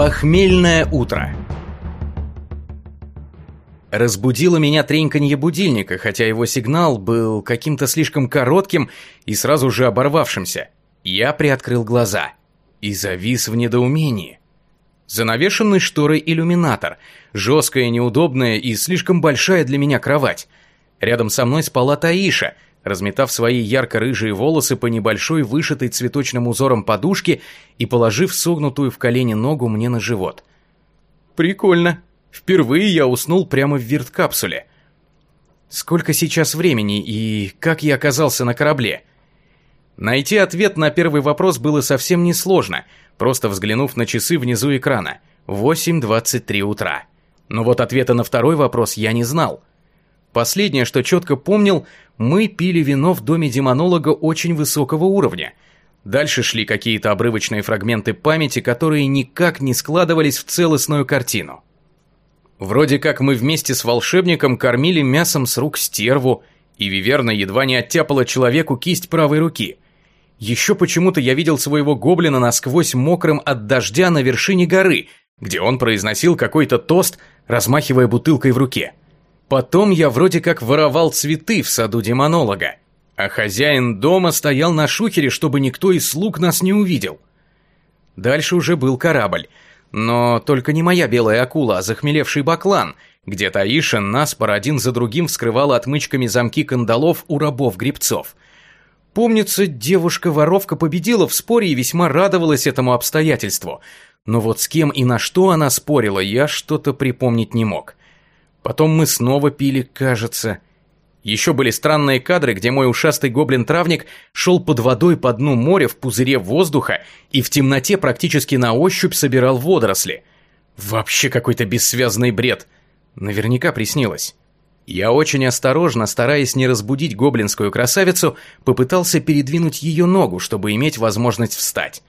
Похмельное утро. Разбудило меня треньканье будильника, хотя его сигнал был каким-то слишком коротким и сразу же оборвавшимся. Я приоткрыл глаза и завис в недоумении. Занавешенный шторой иллюминатор, жесткая, неудобная и слишком большая для меня кровать. Рядом со мной спала Таиша – разметав свои ярко-рыжие волосы по небольшой вышитой цветочным узором подушке и положив согнутую в колени ногу мне на живот. Прикольно. Впервые я уснул прямо в вирт-капсуле. Сколько сейчас времени и как я оказался на корабле? Найти ответ на первый вопрос было совсем несложно, просто взглянув на часы внизу экрана. 8.23 утра. Но вот ответа на второй вопрос я не знал. Последнее, что четко помнил, мы пили вино в доме демонолога очень высокого уровня. Дальше шли какие-то обрывочные фрагменты памяти, которые никак не складывались в целостную картину. Вроде как мы вместе с волшебником кормили мясом с рук стерву, и Виверна едва не оттяпала человеку кисть правой руки. Еще почему-то я видел своего гоблина насквозь мокрым от дождя на вершине горы, где он произносил какой-то тост, размахивая бутылкой в руке. Потом я вроде как воровал цветы в саду демонолога, а хозяин дома стоял на шухере, чтобы никто из слуг нас не увидел. Дальше уже был корабль, но только не моя белая акула, а захмелевший баклан, где Таиша нас пор один за другим вскрывала отмычками замки кандалов у рабов-гребцов. Помнится, девушка-воровка победила в споре и весьма радовалась этому обстоятельству. Но вот с кем и на что она спорила, я что-то припомнить не мог. Потом мы снова пили, кажется. Еще были странные кадры, где мой ушастый гоблин-травник шел под водой по дну моря в пузыре воздуха и в темноте практически на ощупь собирал водоросли. Вообще какой-то бессвязный бред. Наверняка приснилось. Я очень осторожно, стараясь не разбудить гоблинскую красавицу, попытался передвинуть ее ногу, чтобы иметь возможность встать.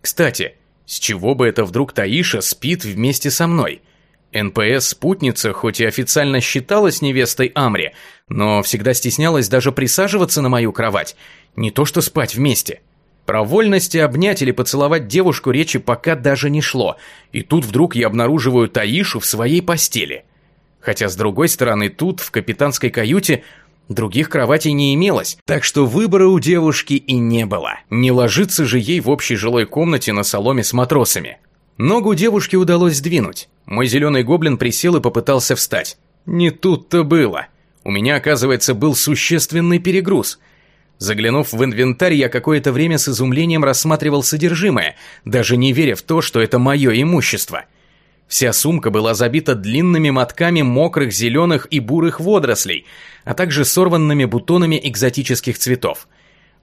Кстати, с чего бы это вдруг Таиша спит вместе со мной? — НПС-спутница хоть и официально считалась невестой Амри, но всегда стеснялась даже присаживаться на мою кровать, не то что спать вместе. Про вольности обнять или поцеловать девушку речи пока даже не шло, и тут вдруг я обнаруживаю Таишу в своей постели. Хотя, с другой стороны, тут, в капитанской каюте, других кроватей не имелось, так что выбора у девушки и не было. Не ложиться же ей в общей жилой комнате на соломе с матросами. Ногу девушке удалось сдвинуть. Мой зеленый гоблин присел и попытался встать. Не тут-то было. У меня, оказывается, был существенный перегруз. Заглянув в инвентарь, я какое-то время с изумлением рассматривал содержимое, даже не веря в то, что это мое имущество. Вся сумка была забита длинными мотками мокрых зеленых и бурых водорослей, а также сорванными бутонами экзотических цветов.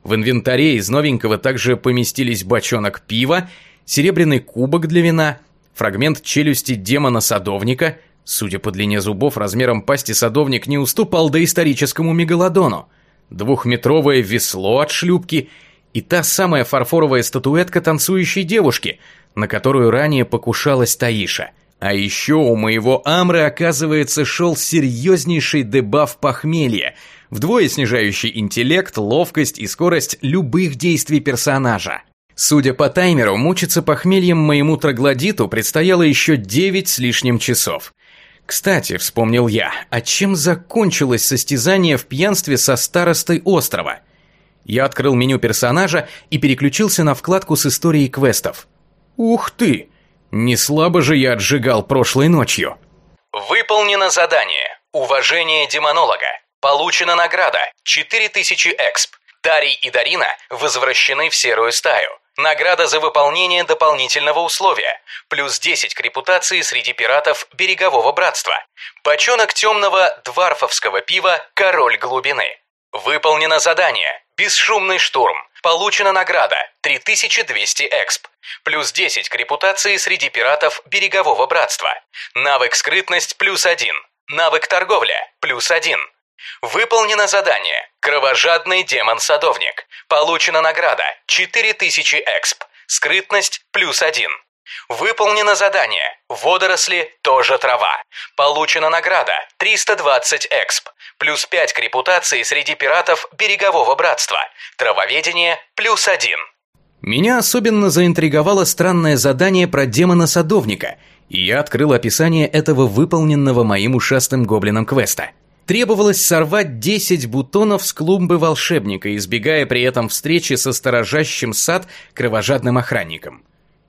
В инвентаре из новенького также поместились бочонок пива серебряный кубок для вина, фрагмент челюсти демона-садовника, судя по длине зубов, размером пасти садовник не уступал доисторическому мегалодону, двухметровое весло от шлюпки и та самая фарфоровая статуэтка танцующей девушки, на которую ранее покушалась Таиша. А еще у моего Амры, оказывается, шел серьезнейший дебаф похмелья, вдвое снижающий интеллект, ловкость и скорость любых действий персонажа. Судя по таймеру, мучиться похмельем моему троглодиту предстояло еще девять с лишним часов. Кстати, вспомнил я, а чем закончилось состязание в пьянстве со старостой острова? Я открыл меню персонажа и переключился на вкладку с историей квестов. Ух ты! Не слабо же я отжигал прошлой ночью. Выполнено задание. Уважение демонолога. Получена награда. 4000 эксп. Дарий и Дарина возвращены в серую стаю. Награда за выполнение дополнительного условия. Плюс 10 к репутации среди пиратов Берегового Братства. Бочонок темного дварфовского пива «Король глубины». Выполнено задание. Бесшумный штурм. Получена награда 3200 эксп. Плюс 10 к репутации среди пиратов Берегового Братства. Навык скрытность плюс 1. Навык торговля плюс 1. Выполнено задание. Кровожадный демон-садовник. Получена награда 4000 эксп. Скрытность плюс 1. Выполнено задание. Водоросли тоже трава. Получена награда 320 эксп. Плюс 5 к репутации среди пиратов Берегового Братства. Травоведение плюс 1. Меня особенно заинтриговало странное задание про демона-садовника, и я открыл описание этого выполненного моим ушастым гоблином квеста. Требовалось сорвать 10 бутонов с клумбы волшебника, избегая при этом встречи со сторожащим сад кровожадным охранником.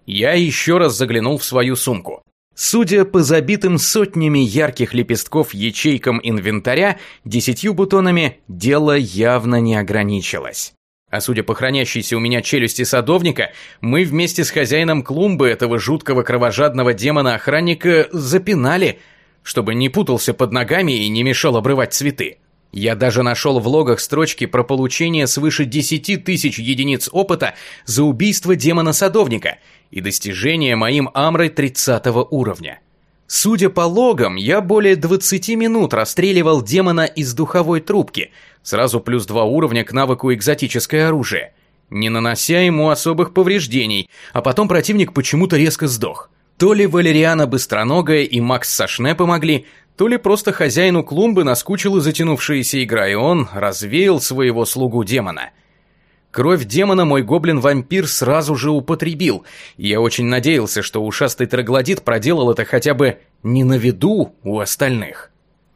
Я еще раз заглянул в свою сумку. Судя по забитым сотнями ярких лепестков ячейкам инвентаря, десятью бутонами дело явно не ограничилось. А судя по хранящейся у меня челюсти садовника, мы вместе с хозяином клумбы этого жуткого кровожадного демона-охранника запинали, чтобы не путался под ногами и не мешал обрывать цветы. Я даже нашел в логах строчки про получение свыше 10 тысяч единиц опыта за убийство демона-садовника и достижение моим Амрой 30 уровня. Судя по логам, я более 20 минут расстреливал демона из духовой трубки, сразу плюс 2 уровня к навыку экзотическое оружие, не нанося ему особых повреждений, а потом противник почему-то резко сдох. То ли Валериана Быстроногая и Макс Сашне помогли, то ли просто хозяину клумбы наскучила затянувшаяся игра, и он развеял своего слугу демона. Кровь демона мой гоблин-вампир сразу же употребил, и я очень надеялся, что ушастый троглодит проделал это хотя бы не на виду у остальных.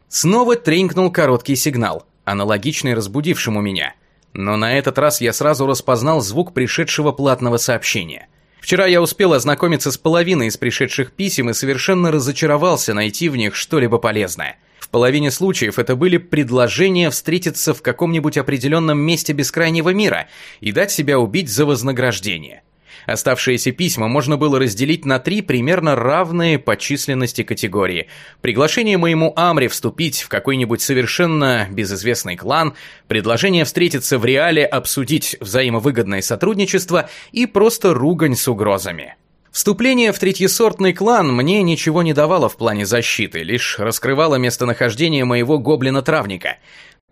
Снова тренькнул короткий сигнал, аналогичный разбудившему меня, но на этот раз я сразу распознал звук пришедшего платного сообщения – Вчера я успел ознакомиться с половиной из пришедших писем и совершенно разочаровался найти в них что-либо полезное. В половине случаев это были предложения встретиться в каком-нибудь определенном месте бескрайнего мира и дать себя убить за вознаграждение. Оставшиеся письма можно было разделить на три примерно равные по численности категории. Приглашение моему Амре вступить в какой-нибудь совершенно безызвестный клан, предложение встретиться в реале, обсудить взаимовыгодное сотрудничество и просто ругань с угрозами. Вступление в третьесортный клан мне ничего не давало в плане защиты, лишь раскрывало местонахождение моего гоблина-травника.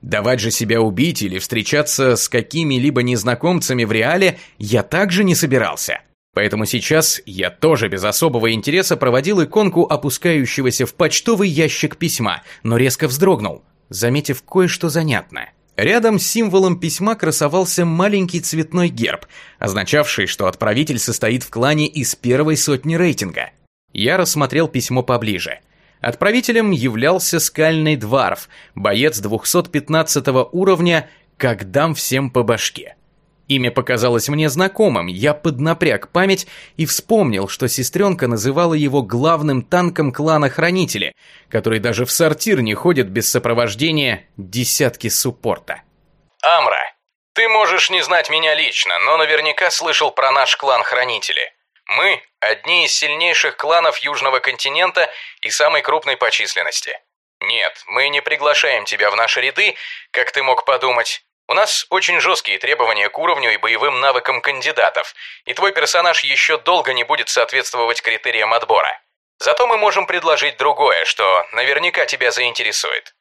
Давать же себя убить или встречаться с какими-либо незнакомцами в реале я также не собирался. Поэтому сейчас я тоже без особого интереса проводил иконку опускающегося в почтовый ящик письма, но резко вздрогнул, заметив кое-что занятное. Рядом с символом письма красовался маленький цветной герб, означавший, что отправитель состоит в клане из первой сотни рейтинга. Я рассмотрел письмо поближе – Отправителем являлся скальный дварф, боец 215 уровня, как дам всем по башке. Имя показалось мне знакомым, я поднапряг память и вспомнил, что сестренка называла его главным танком клана Хранители, который даже в сортир не ходит без сопровождения десятки суппорта. Амра, ты можешь не знать меня лично, но наверняка слышал про наш клан Хранители. Мы – одни из сильнейших кланов Южного континента и самый крупный по численности. Нет, мы не приглашаем тебя в наши ряды, как ты мог подумать. У нас очень жесткие требования к уровню и боевым навыкам кандидатов, и твой персонаж еще долго не будет соответствовать критериям отбора. Зато мы можем предложить другое, что наверняка тебя заинтересует.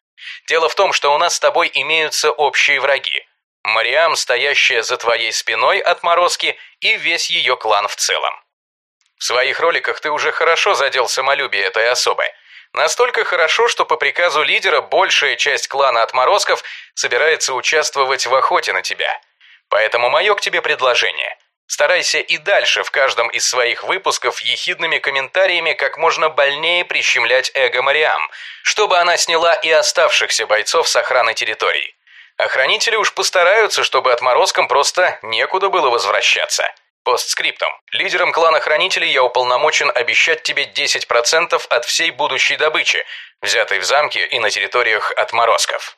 Дело в том, что у нас с тобой имеются общие враги. Мариам, стоящая за твоей спиной отморозки, и весь ее клан в целом. В своих роликах ты уже хорошо задел самолюбие этой особы. Настолько хорошо, что по приказу лидера большая часть клана отморозков собирается участвовать в охоте на тебя. Поэтому мое к тебе предложение. Старайся и дальше в каждом из своих выпусков ехидными комментариями как можно больнее прищемлять эго Мариам, чтобы она сняла и оставшихся бойцов с охраны территорий. Охранители уж постараются, чтобы отморозкам просто некуда было возвращаться. Постскриптум. Лидером клана Хранителей я уполномочен обещать тебе 10% от всей будущей добычи, взятой в замке и на территориях отморозков.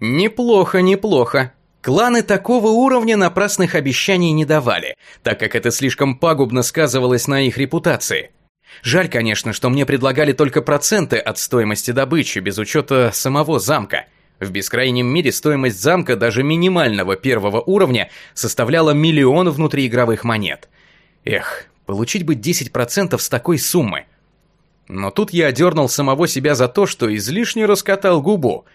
Неплохо, неплохо. Кланы такого уровня напрасных обещаний не давали, так как это слишком пагубно сказывалось на их репутации. Жаль, конечно, что мне предлагали только проценты от стоимости добычи, без учета самого замка. В бескрайнем мире стоимость замка даже минимального первого уровня составляла миллион внутриигровых монет. Эх, получить бы 10% с такой суммы. Но тут я одернул самого себя за то, что излишне раскатал губу.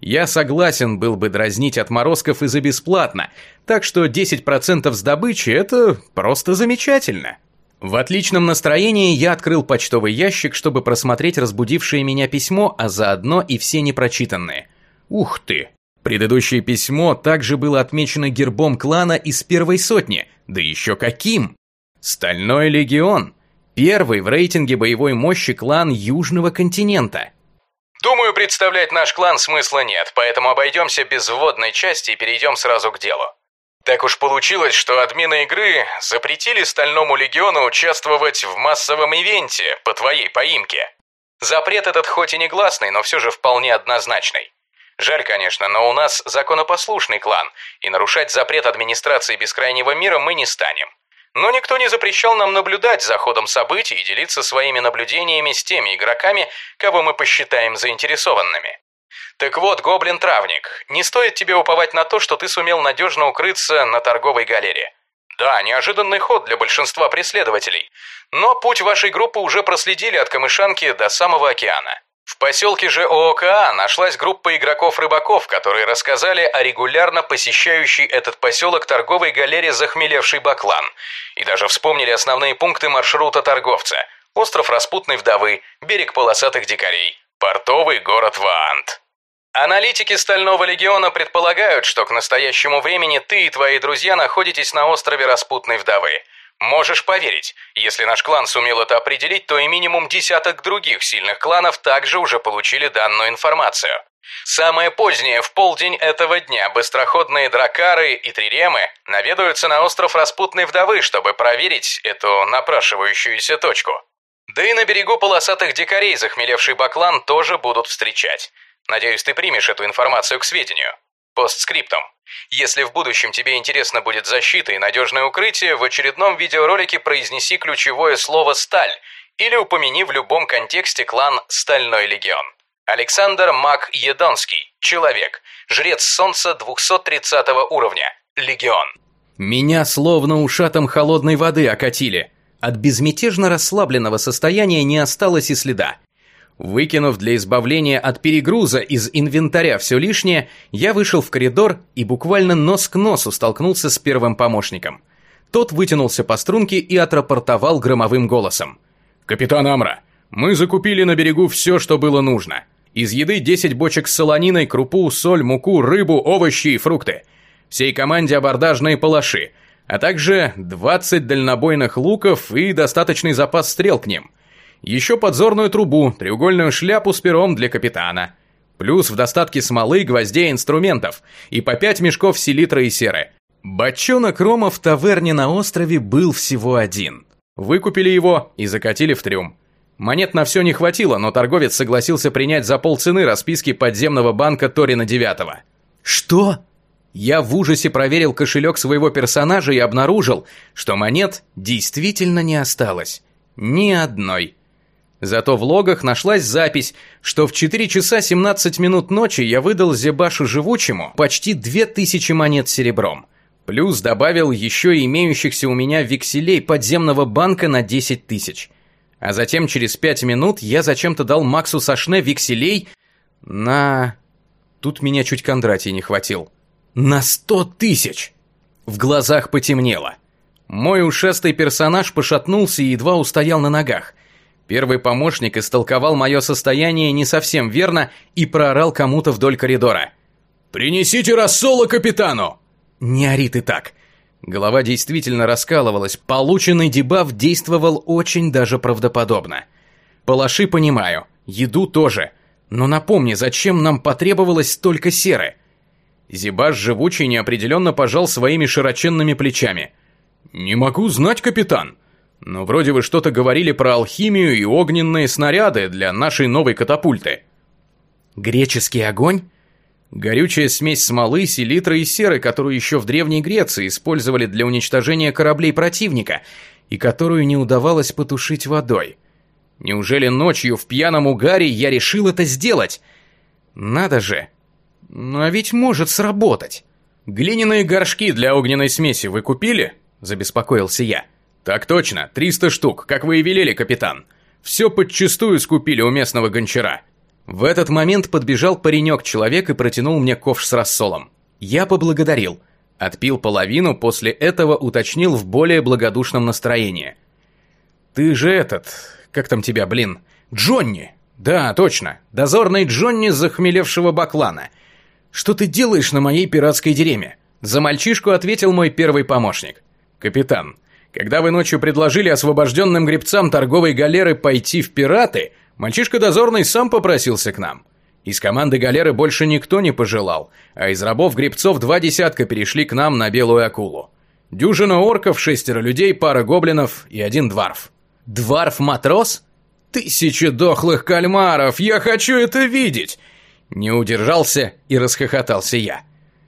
Я согласен был бы дразнить отморозков и за бесплатно, так что 10% с добычи – это просто замечательно. В отличном настроении я открыл почтовый ящик, чтобы просмотреть разбудившее меня письмо, а заодно и все непрочитанные – Ух ты! Предыдущее письмо также было отмечено гербом клана из первой сотни, да еще каким! Стальной легион, первый в рейтинге боевой мощи клан Южного континента. Думаю, представлять наш клан смысла нет, поэтому обойдемся без вводной части и перейдем сразу к делу. Так уж получилось, что админы игры запретили Стальному Легиону участвовать в массовом ивенте по твоей поимке. Запрет этот хоть и негласный, но все же вполне однозначный. Жаль, конечно, но у нас законопослушный клан, и нарушать запрет администрации Бескрайнего мира мы не станем. Но никто не запрещал нам наблюдать за ходом событий и делиться своими наблюдениями с теми игроками, кого мы посчитаем заинтересованными. Так вот, гоблин-травник, не стоит тебе уповать на то, что ты сумел надежно укрыться на торговой галере. Да, неожиданный ход для большинства преследователей, но путь вашей группы уже проследили от Камышанки до самого океана. В поселке же ООКА нашлась группа игроков-рыбаков, которые рассказали о регулярно посещающей этот поселок торговой галере «Захмелевший Баклан» и даже вспомнили основные пункты маршрута торговца – остров Распутной Вдовы, берег полосатых дикарей, портовый город Ваант. Аналитики Стального Легиона предполагают, что к настоящему времени ты и твои друзья находитесь на острове Распутной Вдовы – Можешь поверить, если наш клан сумел это определить, то и минимум десяток других сильных кланов также уже получили данную информацию. Самое позднее, в полдень этого дня, быстроходные дракары и триремы наведаются на остров Распутной Вдовы, чтобы проверить эту напрашивающуюся точку. Да и на берегу полосатых дикарей захмелевший баклан тоже будут встречать. Надеюсь, ты примешь эту информацию к сведению. Постскриптум. Если в будущем тебе интересно будет защита и надежное укрытие, в очередном видеоролике произнеси ключевое слово «сталь» или упомяни в любом контексте клан «Стальной легион». Александр Мак Едонский. Человек. Жрец Солнца 230 уровня. Легион. Меня словно ушатом холодной воды окатили. От безмятежно расслабленного состояния не осталось и следа. Выкинув для избавления от перегруза из инвентаря все лишнее, я вышел в коридор и буквально нос к носу столкнулся с первым помощником. Тот вытянулся по струнке и отрапортовал громовым голосом. «Капитан Амра, мы закупили на берегу все, что было нужно. Из еды 10 бочек с солониной, крупу, соль, муку, рыбу, овощи и фрукты. Всей команде абордажные палаши, а также 20 дальнобойных луков и достаточный запас стрел к ним» еще подзорную трубу, треугольную шляпу с пером для капитана. Плюс в достатке смолы, гвоздей, инструментов. И по пять мешков селитры и серы. Бочонок рома в таверне на острове был всего один. Выкупили его и закатили в трюм. Монет на все не хватило, но торговец согласился принять за полцены расписки подземного банка Торина Девятого. «Что?» Я в ужасе проверил кошелек своего персонажа и обнаружил, что монет действительно не осталось. Ни одной. Зато в логах нашлась запись, что в 4 часа 17 минут ночи я выдал Зебашу Живучему почти 2000 монет серебром. Плюс добавил еще имеющихся у меня векселей подземного банка на 10 тысяч. А затем через 5 минут я зачем-то дал Максу Сашне векселей на... Тут меня чуть Кондратий не хватил. На 100 тысяч! В глазах потемнело. Мой ушастый персонаж пошатнулся и едва устоял на ногах – Первый помощник истолковал мое состояние не совсем верно и проорал кому-то вдоль коридора. «Принесите рассола капитану!» «Не ори ты так!» Голова действительно раскалывалась, полученный дебаф действовал очень даже правдоподобно. Палаши понимаю, еду тоже, но напомни, зачем нам потребовалось столько серы? Зибаш живучий неопределенно пожал своими широченными плечами. «Не могу знать, капитан!» Но вроде вы что-то говорили про алхимию и огненные снаряды для нашей новой катапульты. Греческий огонь? Горючая смесь смолы, селитры и серы, которую еще в Древней Греции использовали для уничтожения кораблей противника, и которую не удавалось потушить водой. Неужели ночью в пьяном угаре я решил это сделать? Надо же. Ну а ведь может сработать. Глиняные горшки для огненной смеси вы купили? Забеспокоился я. «Так точно, 300 штук, как вы и велели, капитан. Все подчистую скупили у местного гончара». В этот момент подбежал паренек-человек и протянул мне ковш с рассолом. Я поблагодарил. Отпил половину, после этого уточнил в более благодушном настроении. «Ты же этот... Как там тебя, блин? Джонни!» «Да, точно. Дозорный Джонни захмелевшего баклана. что ты делаешь на моей пиратской деревне?» За мальчишку ответил мой первый помощник. «Капитан, когда вы ночью предложили освобожденным гребцам торговой галеры пойти в пираты, мальчишка дозорный сам попросился к нам. Из команды галеры больше никто не пожелал, а из рабов-гребцов два десятка перешли к нам на белую акулу. Дюжина орков, шестеро людей, пара гоблинов и один дварф. Дварф-матрос? Тысячи дохлых кальмаров, я хочу это видеть! Не удержался и расхохотался я.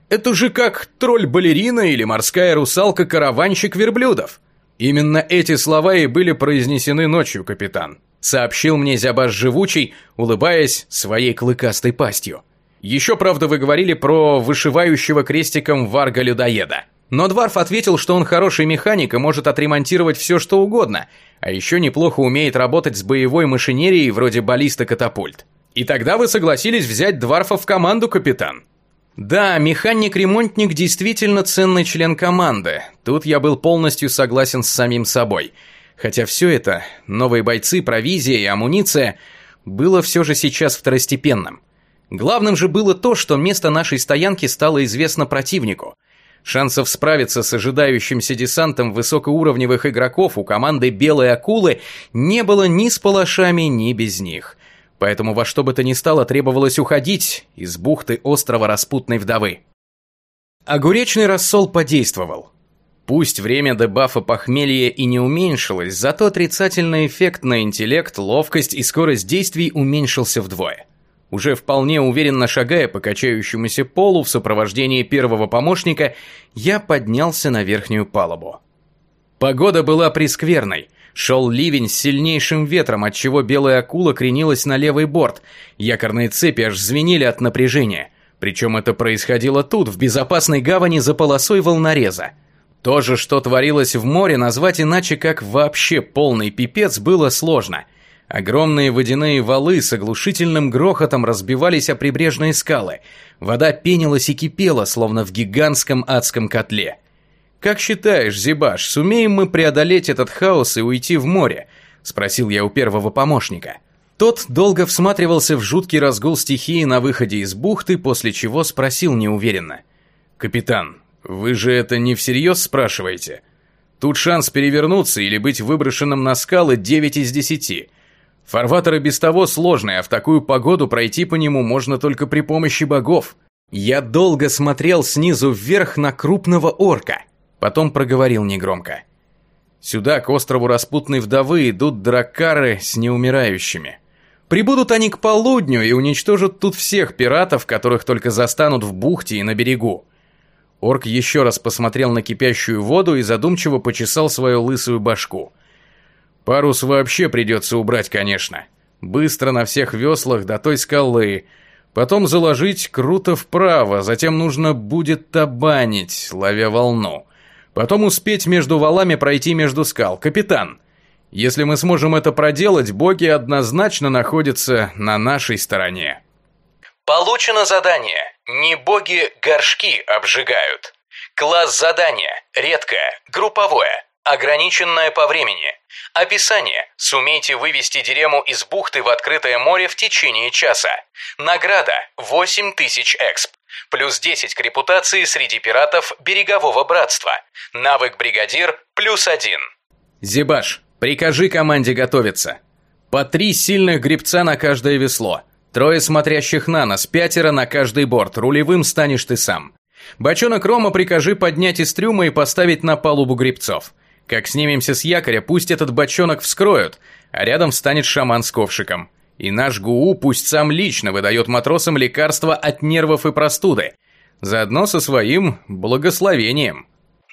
Это же как тролль-балерина или морская русалка-караванщик верблюдов. Именно эти слова и были произнесены ночью, капитан. Сообщил мне Зябаш Живучий, улыбаясь своей клыкастой пастью. Еще, правда, вы говорили про вышивающего крестиком варга-людоеда. Но Дварф ответил, что он хороший механик и может отремонтировать все, что угодно, а еще неплохо умеет работать с боевой машинерией вроде баллиста-катапульт. И тогда вы согласились взять Дварфа в команду, капитан. Да, механик-ремонтник действительно ценный член команды. Тут я был полностью согласен с самим собой. Хотя все это, новые бойцы, провизия и амуниция, было все же сейчас второстепенным. Главным же было то, что место нашей стоянки стало известно противнику – Шансов справиться с ожидающимся десантом высокоуровневых игроков у команды «Белой акулы» не было ни с палашами, ни без них. Поэтому во что бы то ни стало требовалось уходить из бухты острова Распутной Вдовы. Огуречный рассол подействовал. Пусть время дебафа похмелья и не уменьшилось, зато отрицательный эффект на интеллект, ловкость и скорость действий уменьшился вдвое. Уже вполне уверенно шагая по качающемуся полу в сопровождении первого помощника, я поднялся на верхнюю палубу. Погода была прескверной. Шел ливень с сильнейшим ветром, отчего белая акула кренилась на левый борт. Якорные цепи аж звенели от напряжения. Причем это происходило тут, в безопасной гавани за полосой волнореза. То же, что творилось в море, назвать иначе как вообще полный пипец было сложно – Огромные водяные валы с оглушительным грохотом разбивались о прибрежные скалы. Вода пенилась и кипела, словно в гигантском адском котле. «Как считаешь, Зибаш, сумеем мы преодолеть этот хаос и уйти в море?» – спросил я у первого помощника. Тот долго всматривался в жуткий разгул стихии на выходе из бухты, после чего спросил неуверенно. «Капитан, вы же это не всерьез спрашиваете? Тут шанс перевернуться или быть выброшенным на скалы 9 из 10. Фарватер без того сложный, а в такую погоду пройти по нему можно только при помощи богов. Я долго смотрел снизу вверх на крупного орка, потом проговорил негромко. Сюда, к острову Распутной Вдовы, идут дракары с неумирающими. Прибудут они к полудню и уничтожат тут всех пиратов, которых только застанут в бухте и на берегу. Орк еще раз посмотрел на кипящую воду и задумчиво почесал свою лысую башку. Парус вообще придется убрать, конечно. Быстро на всех веслах до той скалы. Потом заложить круто вправо, затем нужно будет табанить, ловя волну. Потом успеть между валами пройти между скал. Капитан, если мы сможем это проделать, боги однозначно находятся на нашей стороне. Получено задание. Не боги горшки обжигают. Класс задания. Редкое. Групповое. Ограниченное по времени. Описание. Сумейте вывести дерему из бухты в открытое море в течение часа. Награда 8000 эксп. Плюс 10 к репутации среди пиратов Берегового Братства. Навык бригадир плюс 1. Зибаш, прикажи команде готовиться. По три сильных гребца на каждое весло. Трое смотрящих на нас, пятеро на каждый борт. Рулевым станешь ты сам. Бочонок рома прикажи поднять из трюма и поставить на палубу гребцов. Как снимемся с якоря, пусть этот бочонок вскроют, а рядом встанет шаман с ковшиком. И наш ГУ пусть сам лично выдает матросам лекарства от нервов и простуды. Заодно со своим благословением.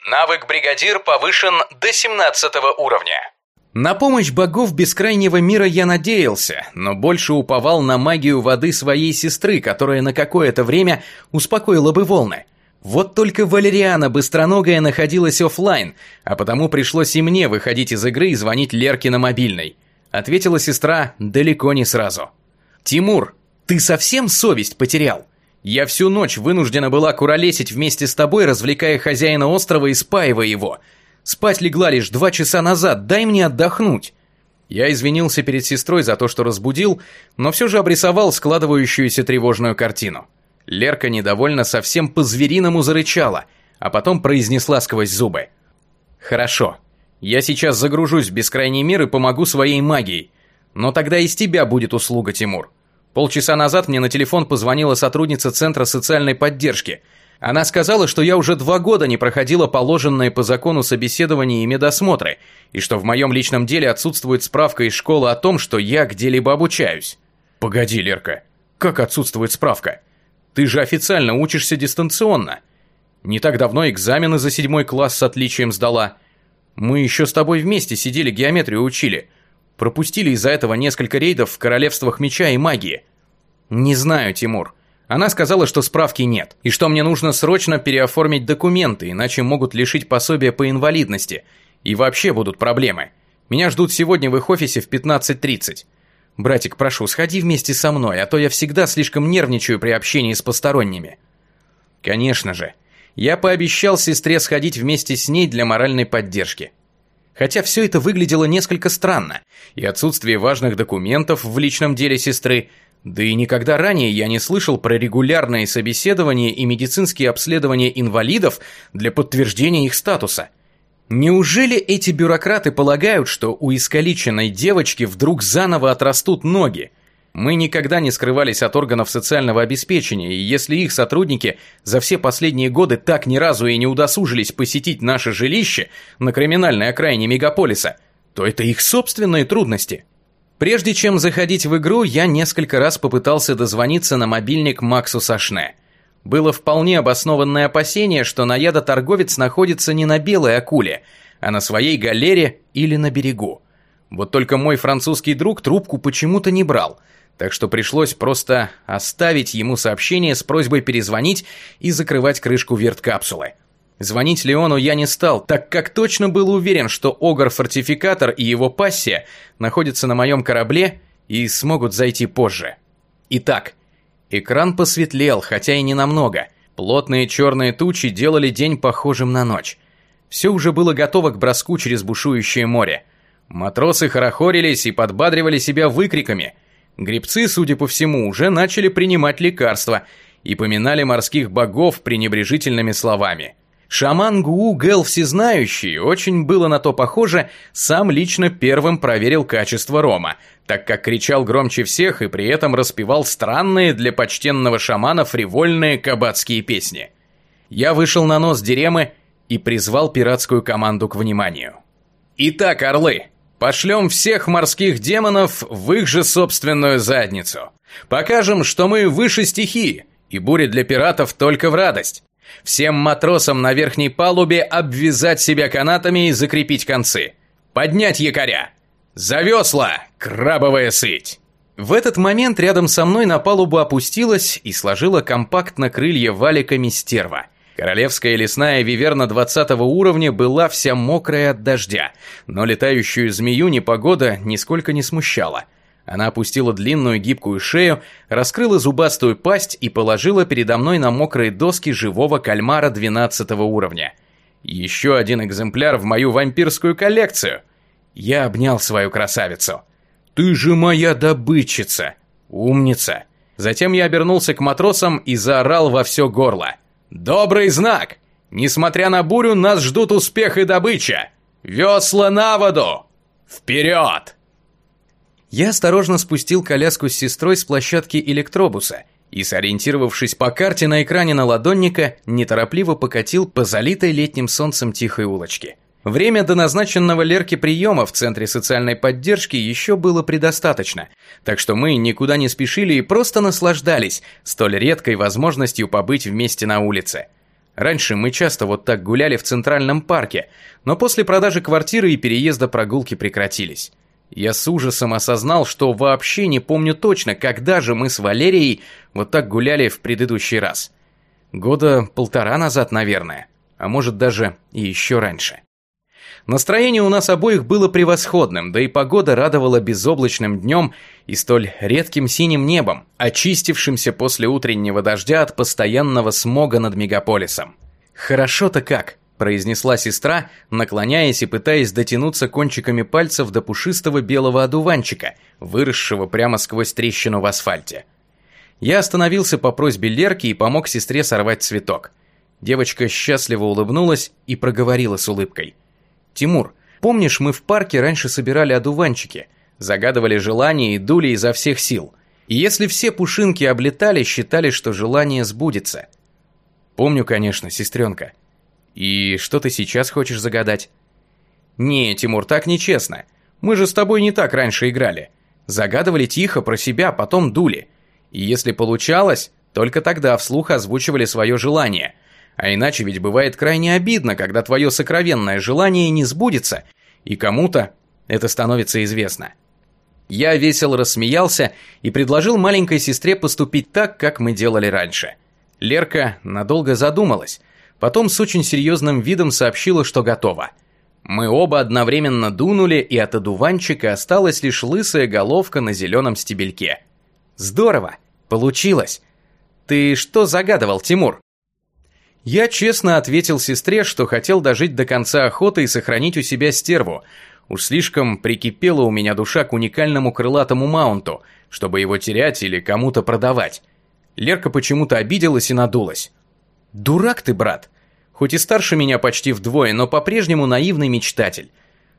Навык бригадир повышен до 17 уровня. На помощь богов бескрайнего мира я надеялся, но больше уповал на магию воды своей сестры, которая на какое-то время успокоила бы волны. Вот только Валериана Быстроногая находилась офлайн, а потому пришлось и мне выходить из игры и звонить Лерке на мобильной. Ответила сестра далеко не сразу. «Тимур, ты совсем совесть потерял? Я всю ночь вынуждена была куролесить вместе с тобой, развлекая хозяина острова и спаивая его. Спать легла лишь два часа назад, дай мне отдохнуть». Я извинился перед сестрой за то, что разбудил, но все же обрисовал складывающуюся тревожную картину. Лерка недовольно совсем по-звериному зарычала, а потом произнесла сквозь зубы. «Хорошо, я сейчас загружусь в бескрайний мир и помогу своей магией. Но тогда из тебя будет услуга, Тимур. Полчаса назад мне на телефон позвонила сотрудница Центра социальной поддержки. Она сказала, что я уже два года не проходила положенные по закону собеседования и медосмотры, и что в моем личном деле отсутствует справка из школы о том, что я где-либо обучаюсь. Погоди, Лерка, как отсутствует справка? Ты же официально учишься дистанционно. Не так давно экзамены за седьмой класс с отличием сдала. Мы еще с тобой вместе сидели геометрию учили. Пропустили из-за этого несколько рейдов в королевствах меча и магии. Не знаю, Тимур. Она сказала, что справки нет, и что мне нужно срочно переоформить документы, иначе могут лишить пособия по инвалидности. И вообще будут проблемы. Меня ждут сегодня в их офисе в 15.30. Братик, прошу, сходи вместе со мной, а то я всегда слишком нервничаю при общении с посторонними. Конечно же. Я пообещал сестре сходить вместе с ней для моральной поддержки. Хотя все это выглядело несколько странно, и отсутствие важных документов в личном деле сестры, да и никогда ранее я не слышал про регулярные собеседования и медицинские обследования инвалидов для подтверждения их статуса. Неужели эти бюрократы полагают, что у искалеченной девочки вдруг заново отрастут ноги? Мы никогда не скрывались от органов социального обеспечения, и если их сотрудники за все последние годы так ни разу и не удосужились посетить наше жилище на криминальной окраине мегаполиса, то это их собственные трудности. Прежде чем заходить в игру, я несколько раз попытался дозвониться на мобильник Максу Сашне. Было вполне обоснованное опасение, что наядоторговец находится не на белой акуле, а на своей галере или на берегу. Вот только мой французский друг трубку почему-то не брал – так что пришлось просто оставить ему сообщение с просьбой перезвонить и закрывать крышку верткапсулы. Звонить Леону я не стал, так как точно был уверен, что Огр-фортификатор и его пассия находятся на моем корабле и смогут зайти позже. Итак, экран посветлел, хотя и не намного. Плотные черные тучи делали день похожим на ночь. Все уже было готово к броску через бушующее море. Матросы хорохорились и подбадривали себя выкриками – Гребцы, судя по всему, уже начали принимать лекарства и поминали морских богов пренебрежительными словами. Шаман Гуу Гэл Всезнающий, очень было на то похоже, сам лично первым проверил качество рома, так как кричал громче всех и при этом распевал странные для почтенного шамана фривольные кабацкие песни. Я вышел на нос Деремы и призвал пиратскую команду к вниманию. «Итак, орлы, Пошлем всех морских демонов в их же собственную задницу. Покажем, что мы выше стихии, и буря для пиратов только в радость. Всем матросам на верхней палубе обвязать себя канатами и закрепить концы. Поднять якоря. За весла, крабовая сыть. В этот момент рядом со мной на палубу опустилась и сложила компактно крылья валиками стерва – Королевская лесная виверна 20 уровня была вся мокрая от дождя, но летающую змею непогода нисколько не смущала. Она опустила длинную гибкую шею, раскрыла зубастую пасть и положила передо мной на мокрые доски живого кальмара 12 уровня. Еще один экземпляр в мою вампирскую коллекцию. Я обнял свою красавицу. «Ты же моя добытчица! Умница!» Затем я обернулся к матросам и заорал во все горло – Добрый знак! Несмотря на бурю, нас ждут успех и добыча! Весла на воду! Вперед! Я осторожно спустил коляску с сестрой с площадки электробуса и, сориентировавшись по карте на экране наладонника, неторопливо покатил по залитой летним солнцем тихой улочке. Время до назначенного Лерке приема в Центре социальной поддержки еще было предостаточно, так что мы никуда не спешили и просто наслаждались столь редкой возможностью побыть вместе на улице. Раньше мы часто вот так гуляли в Центральном парке, но после продажи квартиры и переезда прогулки прекратились. Я с ужасом осознал, что вообще не помню точно, когда же мы с Валерией вот так гуляли в предыдущий раз. Года полтора назад, наверное, а может даже и еще раньше. Настроение у нас обоих было превосходным, да и погода радовала безоблачным днем и столь редким синим небом, очистившимся после утреннего дождя от постоянного смога над мегаполисом. «Хорошо-то как!» – произнесла сестра, наклоняясь и пытаясь дотянуться кончиками пальцев до пушистого белого одуванчика, выросшего прямо сквозь трещину в асфальте. Я остановился по просьбе Лерки и помог сестре сорвать цветок. Девочка счастливо улыбнулась и проговорила с улыбкой. «Тимур, помнишь, мы в парке раньше собирали одуванчики, загадывали желания и дули изо всех сил. И если все пушинки облетали, считали, что желание сбудется». «Помню, конечно, сестренка. И что ты сейчас хочешь загадать?» «Не, Тимур, так нечестно. Мы же с тобой не так раньше играли. Загадывали тихо про себя, потом дули. И если получалось, только тогда вслух озвучивали свое желание – а иначе ведь бывает крайне обидно, когда твое сокровенное желание не сбудется, и кому-то это становится известно. Я весело рассмеялся и предложил маленькой сестре поступить так, как мы делали раньше. Лерка надолго задумалась, потом с очень серьезным видом сообщила, что готова. Мы оба одновременно дунули, и от одуванчика осталась лишь лысая головка на зеленом стебельке. Здорово! Получилось! Ты что загадывал, Тимур? Я честно ответил сестре, что хотел дожить до конца охоты и сохранить у себя стерву. Уж слишком прикипела у меня душа к уникальному крылатому маунту, чтобы его терять или кому-то продавать. Лерка почему-то обиделась и надулась. «Дурак ты, брат! Хоть и старше меня почти вдвое, но по-прежнему наивный мечтатель.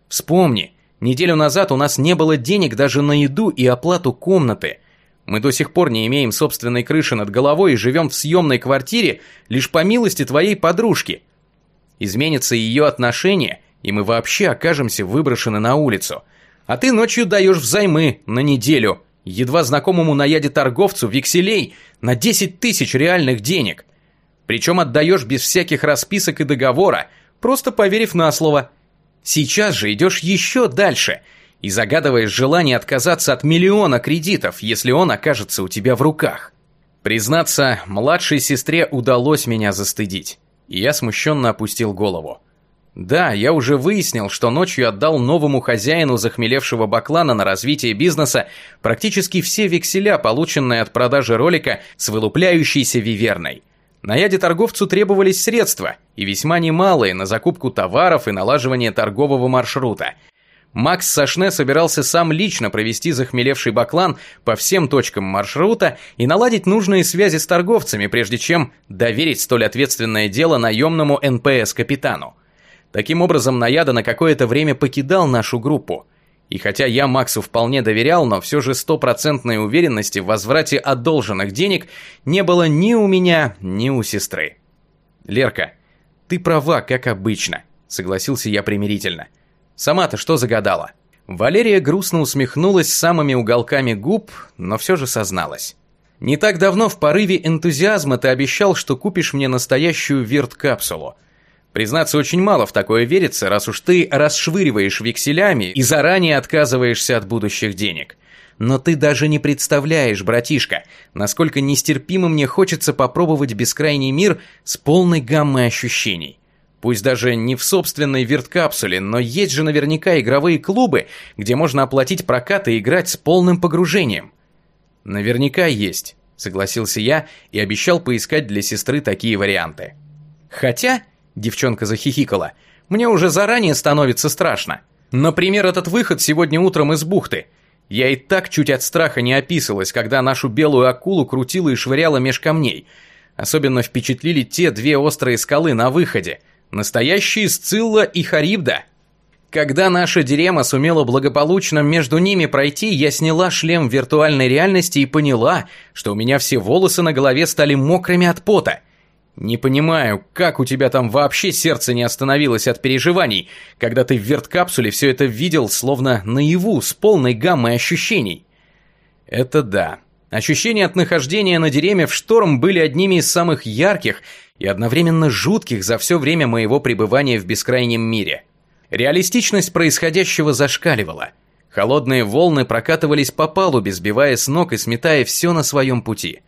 Вспомни, неделю назад у нас не было денег даже на еду и оплату комнаты – мы до сих пор не имеем собственной крыши над головой и живем в съемной квартире лишь по милости твоей подружки. Изменится ее отношение, и мы вообще окажемся выброшены на улицу. А ты ночью даешь взаймы на неделю, едва знакомому наяде торговцу векселей на 10 тысяч реальных денег. Причем отдаешь без всяких расписок и договора, просто поверив на слово. Сейчас же идешь еще дальше – и загадываешь желание отказаться от миллиона кредитов, если он окажется у тебя в руках. Признаться, младшей сестре удалось меня застыдить, и я смущенно опустил голову. Да, я уже выяснил, что ночью отдал новому хозяину захмелевшего баклана на развитие бизнеса практически все векселя, полученные от продажи ролика с вылупляющейся виверной. На яде торговцу требовались средства, и весьма немалые, на закупку товаров и налаживание торгового маршрута – Макс Сашне собирался сам лично провести захмелевший баклан по всем точкам маршрута и наладить нужные связи с торговцами, прежде чем доверить столь ответственное дело наемному НПС-капитану. Таким образом, Наяда на какое-то время покидал нашу группу. И хотя я Максу вполне доверял, но все же стопроцентной уверенности в возврате одолженных денег не было ни у меня, ни у сестры. «Лерка, ты права, как обычно», — согласился я примирительно. Сама-то что загадала?» Валерия грустно усмехнулась самыми уголками губ, но все же созналась. «Не так давно в порыве энтузиазма ты обещал, что купишь мне настоящую вирт-капсулу. Признаться, очень мало в такое верится, раз уж ты расшвыриваешь векселями и заранее отказываешься от будущих денег. Но ты даже не представляешь, братишка, насколько нестерпимо мне хочется попробовать бескрайний мир с полной гаммой ощущений». Пусть даже не в собственной верткапсуле, но есть же наверняка игровые клубы, где можно оплатить прокат и играть с полным погружением. Наверняка есть, согласился я и обещал поискать для сестры такие варианты. Хотя, девчонка захихикала, мне уже заранее становится страшно. Например, этот выход сегодня утром из бухты. Я и так чуть от страха не описалась, когда нашу белую акулу крутила и швыряла меж камней. Особенно впечатлили те две острые скалы на выходе – Настоящие Сцилла и Харибда. Когда наша дирема сумела благополучно между ними пройти, я сняла шлем виртуальной реальности и поняла, что у меня все волосы на голове стали мокрыми от пота. Не понимаю, как у тебя там вообще сердце не остановилось от переживаний, когда ты в верткапсуле все это видел словно наяву, с полной гаммой ощущений. Это да. Ощущения от нахождения на дереме в шторм были одними из самых ярких – и одновременно жутких за все время моего пребывания в бескрайнем мире. Реалистичность происходящего зашкаливала. Холодные волны прокатывались по палубе, сбивая с ног и сметая все на своем пути.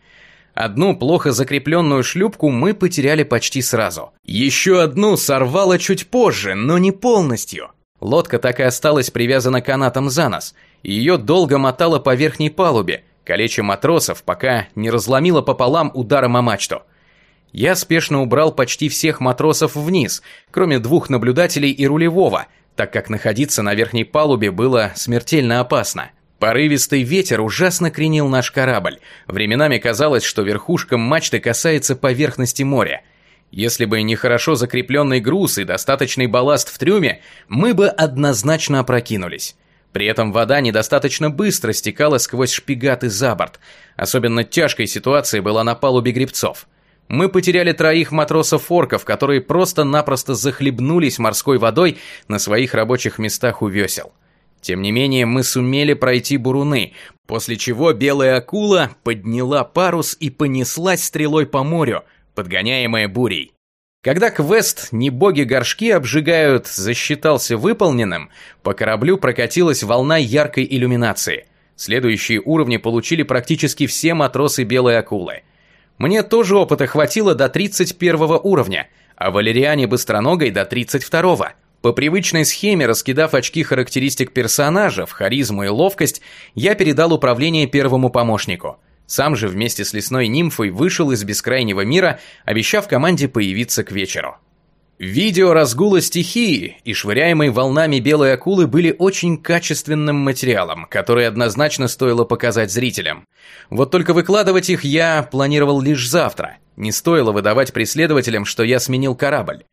Одну плохо закрепленную шлюпку мы потеряли почти сразу. Еще одну сорвало чуть позже, но не полностью. Лодка так и осталась привязана канатом за нос, ее долго мотало по верхней палубе, калеча матросов, пока не разломила пополам ударом о мачту. Я спешно убрал почти всех матросов вниз, кроме двух наблюдателей и рулевого, так как находиться на верхней палубе было смертельно опасно. Порывистый ветер ужасно кренил наш корабль. Временами казалось, что верхушка мачты касается поверхности моря. Если бы не хорошо закрепленный груз и достаточный балласт в трюме, мы бы однозначно опрокинулись. При этом вода недостаточно быстро стекала сквозь шпигаты за борт. Особенно тяжкой ситуацией была на палубе гребцов. Мы потеряли троих матросов-орков, которые просто-напросто захлебнулись морской водой на своих рабочих местах у весел. Тем не менее, мы сумели пройти буруны, после чего белая акула подняла парус и понеслась стрелой по морю, подгоняемая бурей. Когда квест «Не боги-горшки обжигают» засчитался выполненным, по кораблю прокатилась волна яркой иллюминации. Следующие уровни получили практически все матросы белой акулы. Мне тоже опыта хватило до 31 уровня, а Валериане Быстроногой до 32 -го. По привычной схеме, раскидав очки характеристик персонажа в харизму и ловкость, я передал управление первому помощнику. Сам же вместе с лесной нимфой вышел из бескрайнего мира, обещав команде появиться к вечеру. Видео разгула стихии и швыряемой волнами белой акулы были очень качественным материалом, который однозначно стоило показать зрителям. Вот только выкладывать их я планировал лишь завтра. Не стоило выдавать преследователям, что я сменил корабль.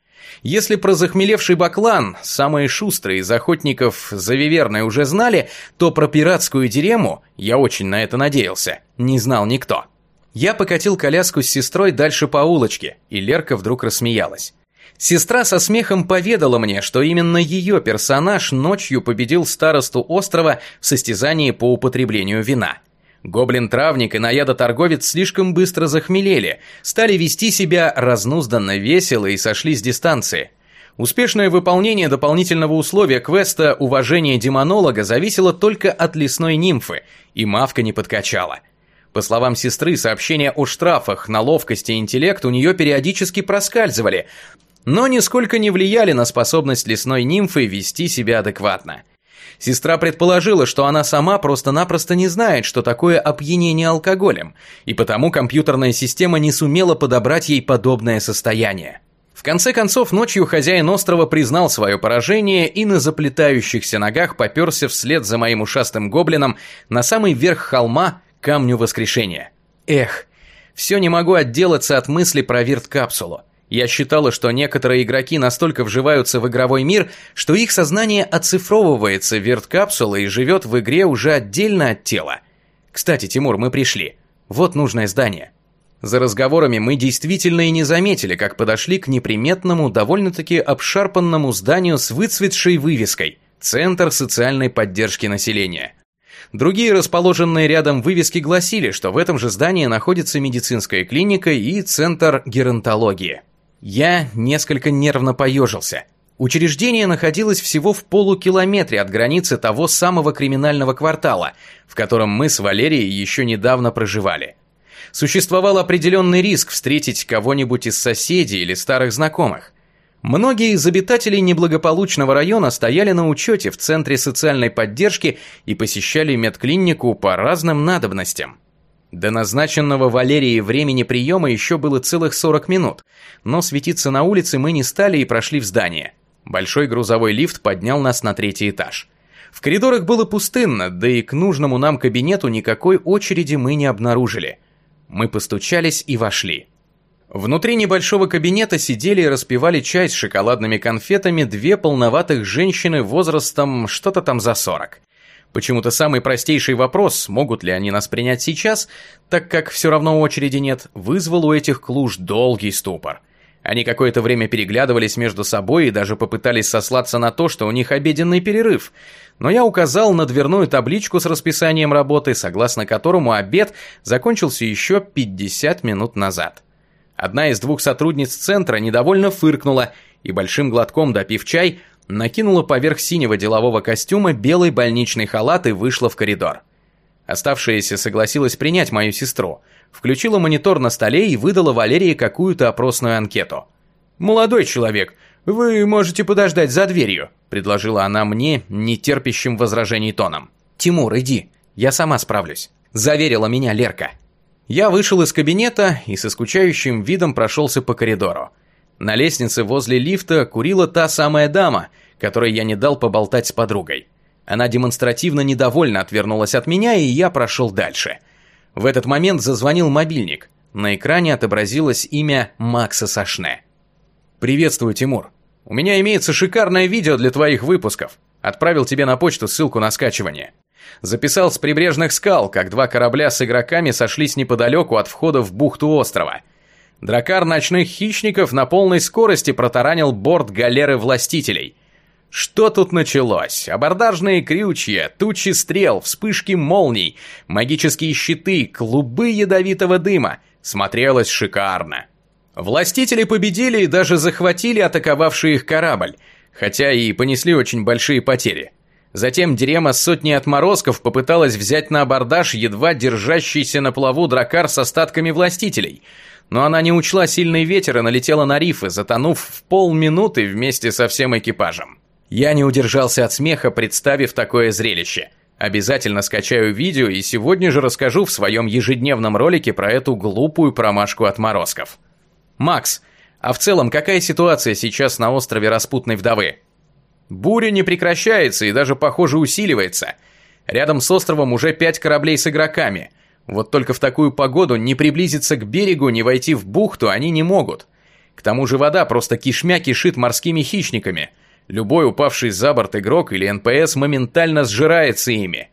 Если про захмелевший баклан самые шустрые из охотников за Виверной уже знали, то про пиратскую дерему, я очень на это надеялся, не знал никто. Я покатил коляску с сестрой дальше по улочке, и Лерка вдруг рассмеялась. Сестра со смехом поведала мне, что именно ее персонаж ночью победил старосту острова в состязании по употреблению вина. Гоблин-травник и наядоторговец слишком быстро захмелели, стали вести себя разнузданно весело и сошли с дистанции. Успешное выполнение дополнительного условия квеста «Уважение демонолога» зависело только от лесной нимфы, и мавка не подкачала. По словам сестры, сообщения о штрафах на ловкость и интеллект у нее периодически проскальзывали, но нисколько не влияли на способность лесной нимфы вести себя адекватно. Сестра предположила, что она сама просто-напросто не знает, что такое опьянение алкоголем, и потому компьютерная система не сумела подобрать ей подобное состояние. В конце концов, ночью хозяин острова признал свое поражение и на заплетающихся ногах поперся вслед за моим ушастым гоблином на самый верх холма камню воскрешения. Эх, все не могу отделаться от мысли про вирт-капсулу. Я считала, что некоторые игроки настолько вживаются в игровой мир, что их сознание оцифровывается в и живет в игре уже отдельно от тела. Кстати, Тимур, мы пришли. Вот нужное здание. За разговорами мы действительно и не заметили, как подошли к неприметному, довольно-таки обшарпанному зданию с выцветшей вывеской «Центр социальной поддержки населения». Другие расположенные рядом вывески гласили, что в этом же здании находится медицинская клиника и центр геронтологии. Я несколько нервно поежился. Учреждение находилось всего в полукилометре от границы того самого криминального квартала, в котором мы с Валерией еще недавно проживали. Существовал определенный риск встретить кого-нибудь из соседей или старых знакомых. Многие из обитателей неблагополучного района стояли на учете в Центре социальной поддержки и посещали медклинику по разным надобностям. До назначенного Валерии времени приема еще было целых 40 минут, но светиться на улице мы не стали и прошли в здание. Большой грузовой лифт поднял нас на третий этаж. В коридорах было пустынно, да и к нужному нам кабинету никакой очереди мы не обнаружили. Мы постучались и вошли. Внутри небольшого кабинета сидели и распивали чай с шоколадными конфетами две полноватых женщины возрастом что-то там за 40. Почему-то самый простейший вопрос, могут ли они нас принять сейчас, так как все равно очереди нет, вызвал у этих клуж долгий ступор. Они какое-то время переглядывались между собой и даже попытались сослаться на то, что у них обеденный перерыв. Но я указал на дверную табличку с расписанием работы, согласно которому обед закончился еще 50 минут назад. Одна из двух сотрудниц центра недовольно фыркнула и, большим глотком допив чай, накинула поверх синего делового костюма белый больничный халат и вышла в коридор. Оставшаяся согласилась принять мою сестру, включила монитор на столе и выдала Валерии какую-то опросную анкету. «Молодой человек, вы можете подождать за дверью», предложила она мне нетерпящим возражений тоном. «Тимур, иди, я сама справлюсь», заверила меня Лерка. Я вышел из кабинета и со скучающим видом прошелся по коридору. На лестнице возле лифта курила та самая дама, которой я не дал поболтать с подругой. Она демонстративно недовольно отвернулась от меня, и я прошел дальше. В этот момент зазвонил мобильник. На экране отобразилось имя Макса Сашне. «Приветствую, Тимур. У меня имеется шикарное видео для твоих выпусков. Отправил тебе на почту ссылку на скачивание. Записал с прибрежных скал, как два корабля с игроками сошлись неподалеку от входа в бухту острова. Дракар ночных хищников на полной скорости протаранил борт галеры властителей. Что тут началось? Абордажные крючья, тучи стрел, вспышки молний, магические щиты, клубы ядовитого дыма. Смотрелось шикарно. Властители победили и даже захватили атаковавший их корабль, хотя и понесли очень большие потери. Затем Дерема с сотней отморозков попыталась взять на абордаж едва держащийся на плаву дракар с остатками властителей, но она не учла сильный ветер и налетела на рифы, затонув в полминуты вместе со всем экипажем. Я не удержался от смеха, представив такое зрелище. Обязательно скачаю видео и сегодня же расскажу в своем ежедневном ролике про эту глупую промашку отморозков. Макс, а в целом какая ситуация сейчас на острове Распутной Вдовы? Буря не прекращается и даже, похоже, усиливается. Рядом с островом уже пять кораблей с игроками. Вот только в такую погоду не приблизиться к берегу, не войти в бухту они не могут. К тому же вода просто кишмя кишит морскими хищниками. Любой упавший за борт игрок или НПС моментально сжирается ими.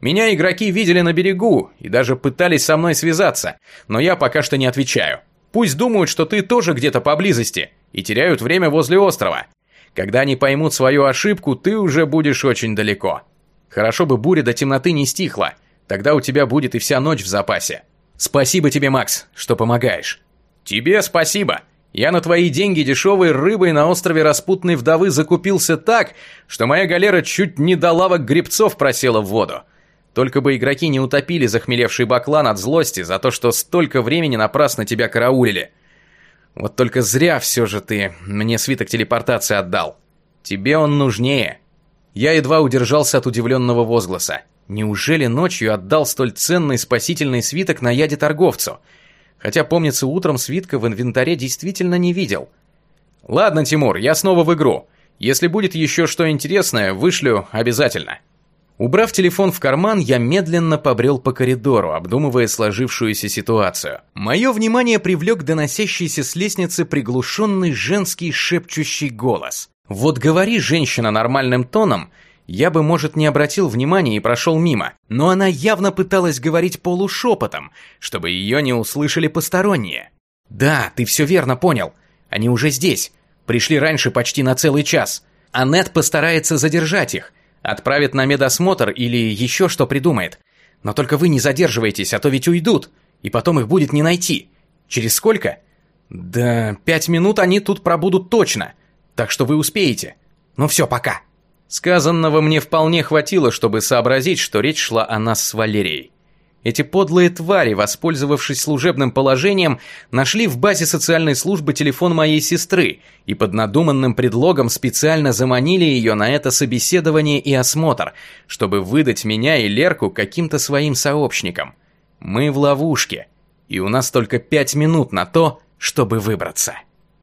Меня игроки видели на берегу и даже пытались со мной связаться, но я пока что не отвечаю. Пусть думают, что ты тоже где-то поблизости, и теряют время возле острова. Когда они поймут свою ошибку, ты уже будешь очень далеко. Хорошо бы буря до темноты не стихла, тогда у тебя будет и вся ночь в запасе. Спасибо тебе, Макс, что помогаешь. Тебе спасибо. Я на твои деньги дешевой рыбой на острове Распутной Вдовы закупился так, что моя галера чуть не до лавок грибцов просела в воду. Только бы игроки не утопили захмелевший баклан от злости за то, что столько времени напрасно тебя караулили. Вот только зря все же ты мне свиток телепортации отдал. Тебе он нужнее. Я едва удержался от удивленного возгласа. Неужели ночью отдал столь ценный спасительный свиток на яде торговцу? Хотя, помнится, утром свитка в инвентаре действительно не видел. Ладно, Тимур, я снова в игру. Если будет еще что интересное, вышлю обязательно. Убрав телефон в карман, я медленно побрел по коридору, обдумывая сложившуюся ситуацию. Мое внимание привлек доносящийся с лестницы приглушенный женский шепчущий голос. Вот говори женщина нормальным тоном, я бы, может, не обратил внимания и прошел мимо, но она явно пыталась говорить полушепотом, чтобы ее не услышали посторонние. «Да, ты все верно понял. Они уже здесь. Пришли раньше почти на целый час. Аннет постарается задержать их. Отправит на медосмотр или еще что придумает. Но только вы не задерживайтесь, а то ведь уйдут, и потом их будет не найти. Через сколько? Да, пять минут они тут пробудут точно, так что вы успеете. Ну все, пока. Сказанного мне вполне хватило, чтобы сообразить, что речь шла о нас с Валерией. Эти подлые твари, воспользовавшись служебным положением, нашли в базе социальной службы телефон моей сестры и под надуманным предлогом специально заманили ее на это собеседование и осмотр, чтобы выдать меня и Лерку каким-то своим сообщникам. Мы в ловушке, и у нас только пять минут на то, чтобы выбраться.